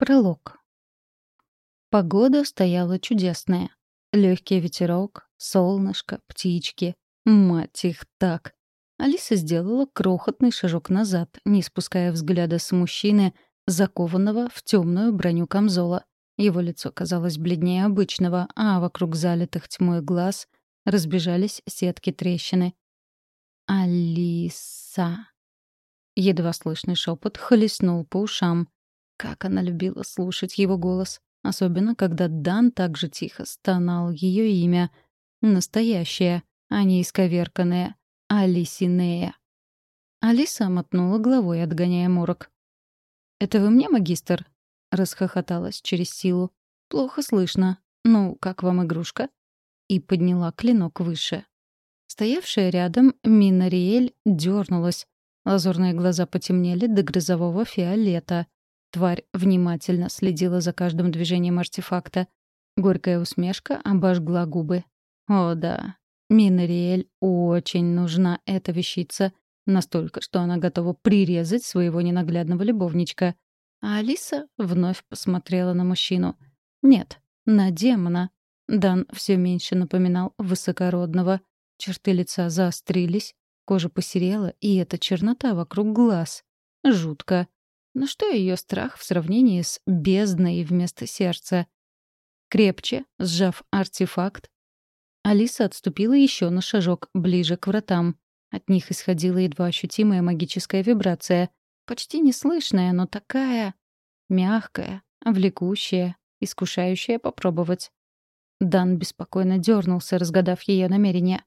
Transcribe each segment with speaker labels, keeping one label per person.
Speaker 1: Пролог. Погода стояла чудесная. Легкий ветерок, солнышко, птички. Мать их так. Алиса сделала крохотный шажок назад, не спуская взгляда с мужчины, закованного в темную броню камзола. Его лицо казалось бледнее обычного, а вокруг залитых тьмой глаз разбежались сетки трещины. «Алиса!» Едва слышный шепот хлестнул по ушам. Как она любила слушать его голос, особенно когда Дан так же тихо стонал ее имя. Настоящее, а не исковерканное. Алисинея. Алиса мотнула головой, отгоняя морок. «Это вы мне, магистр?» — расхохоталась через силу. «Плохо слышно. Ну, как вам игрушка?» И подняла клинок выше. Стоявшая рядом Минариэль дернулась. Лазурные глаза потемнели до грозового фиолета — Тварь внимательно следила за каждым движением артефакта. Горькая усмешка обожгла губы. О да, Минариэль очень нужна эта вещица. Настолько, что она готова прирезать своего ненаглядного любовничка. А Алиса вновь посмотрела на мужчину. Нет, на демона. Дан все меньше напоминал высокородного. Черты лица заострились, кожа посерела, и эта чернота вокруг глаз. Жутко. Но что ее страх в сравнении с бездной вместо сердца? Крепче, сжав артефакт, Алиса отступила еще на шажок ближе к вратам. От них исходила едва ощутимая магическая вибрация, почти неслышная, но такая мягкая, влекущая, искушающая попробовать. Дан беспокойно дернулся, разгадав ее намерение.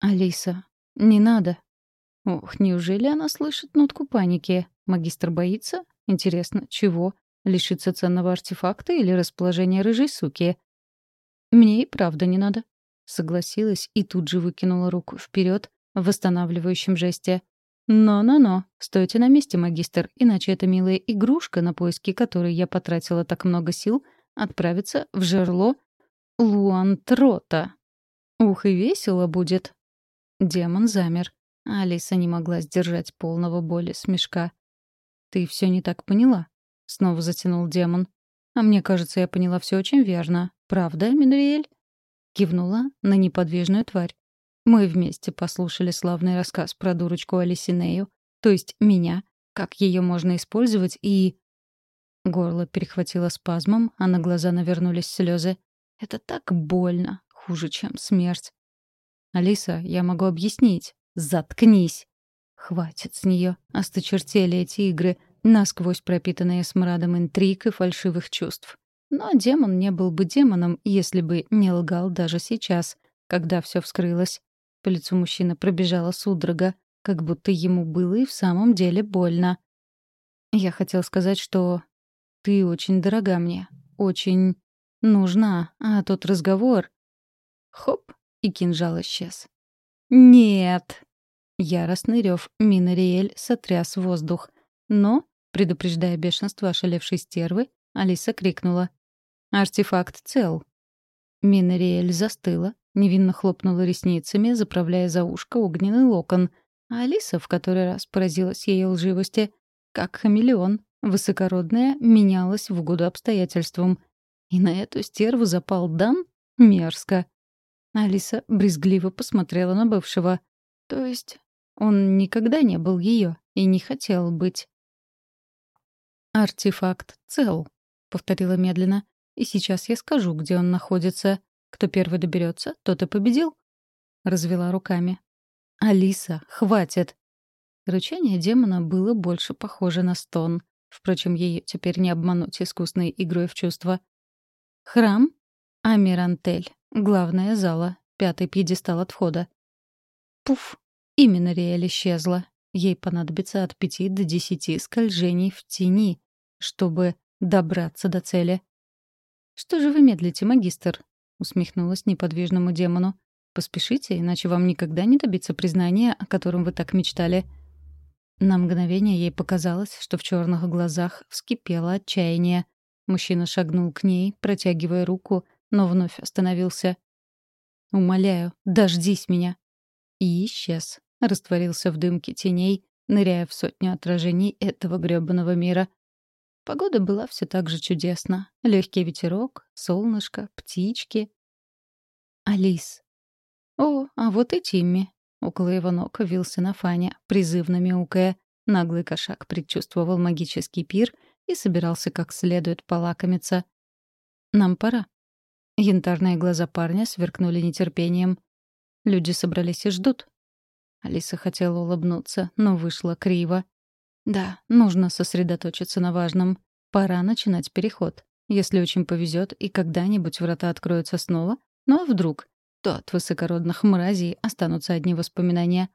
Speaker 1: «Алиса, не надо». Ох, неужели она слышит нотку паники? Магистр боится? Интересно, чего? Лишиться ценного артефакта или расположения рыжей суки? Мне и правда не надо. Согласилась и тут же выкинула руку вперед в восстанавливающем жесте. «Но-но-но, стойте на месте, магистр, иначе эта милая игрушка, на поиски которой я потратила так много сил, отправится в жерло Луантрота. Ух, и весело будет!» Демон замер. Алиса не могла сдержать полного боли смешка. «Ты все не так поняла», — снова затянул демон. «А мне кажется, я поняла все очень верно. Правда, Минриэль?» Кивнула на неподвижную тварь. Мы вместе послушали славный рассказ про дурочку Алисинею, то есть меня, как ее можно использовать и... Горло перехватило спазмом, а на глаза навернулись слезы. Это так больно, хуже, чем смерть. «Алиса, я могу объяснить. Заткнись!» Хватит с нее. Осточертели эти игры, насквозь пропитанные смрадом интриг и фальшивых чувств. Но демон не был бы демоном, если бы не лгал даже сейчас, когда все вскрылось. По лицу мужчины пробежала судорога, как будто ему было и в самом деле больно. Я хотел сказать, что ты очень дорога мне, очень нужна, а тот разговор... Хоп, и кинжал исчез. «Нет!» Яростный рев Минариэль сотряс воздух. Но, предупреждая бешенство ошалевшей стервы, Алиса крикнула. «Артефакт цел». Минариэль застыла, невинно хлопнула ресницами, заправляя за ушко огненный локон, а Алиса в который раз поразилась ее лживости. Как хамелеон, высокородная менялась в угоду обстоятельствам. И на эту стерву запал Дан? Мерзко. Алиса брезгливо посмотрела на бывшего. То есть он никогда не был ее и не хотел быть. «Артефакт цел», — повторила медленно. «И сейчас я скажу, где он находится. Кто первый доберется, тот и победил». Развела руками. «Алиса, хватит!» Рычание демона было больше похоже на стон. Впрочем, ее теперь не обмануть искусной игрой в чувства. Храм Амирантель. Главная зала. Пятый пьедестал от входа. Пуф! Именно Риэль исчезла. Ей понадобится от пяти до десяти скольжений в тени, чтобы добраться до цели. «Что же вы медлите, магистр?» — усмехнулась неподвижному демону. «Поспешите, иначе вам никогда не добиться признания, о котором вы так мечтали». На мгновение ей показалось, что в черных глазах вскипело отчаяние. Мужчина шагнул к ней, протягивая руку, но вновь остановился. «Умоляю, дождись меня!» И исчез растворился в дымке теней, ныряя в сотню отражений этого грёбаного мира. Погода была все так же чудесна. Легкий ветерок, солнышко, птички. Алис. О, а вот и Тимми. Около его ног вился на фане, призывно мяукая. Наглый кошак предчувствовал магический пир и собирался как следует полакомиться. «Нам пора». Янтарные глаза парня сверкнули нетерпением. Люди собрались и ждут. Алиса хотела улыбнуться, но вышло криво. Да, нужно сосредоточиться на важном. Пора начинать переход. Если очень повезет и когда-нибудь врата откроются снова, ну а вдруг, то от высокородных мразей останутся одни воспоминания.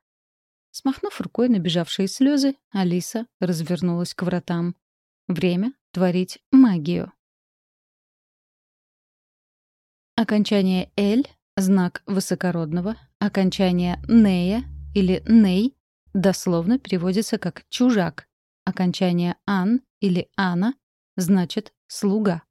Speaker 1: Смахнув рукой набежавшие слезы, Алиса развернулась к вратам. Время творить магию. Окончание «эль» — знак высокородного, окончание «нея» или «ней» дословно переводится как «чужак». Окончание «ан» или «ана» значит «слуга».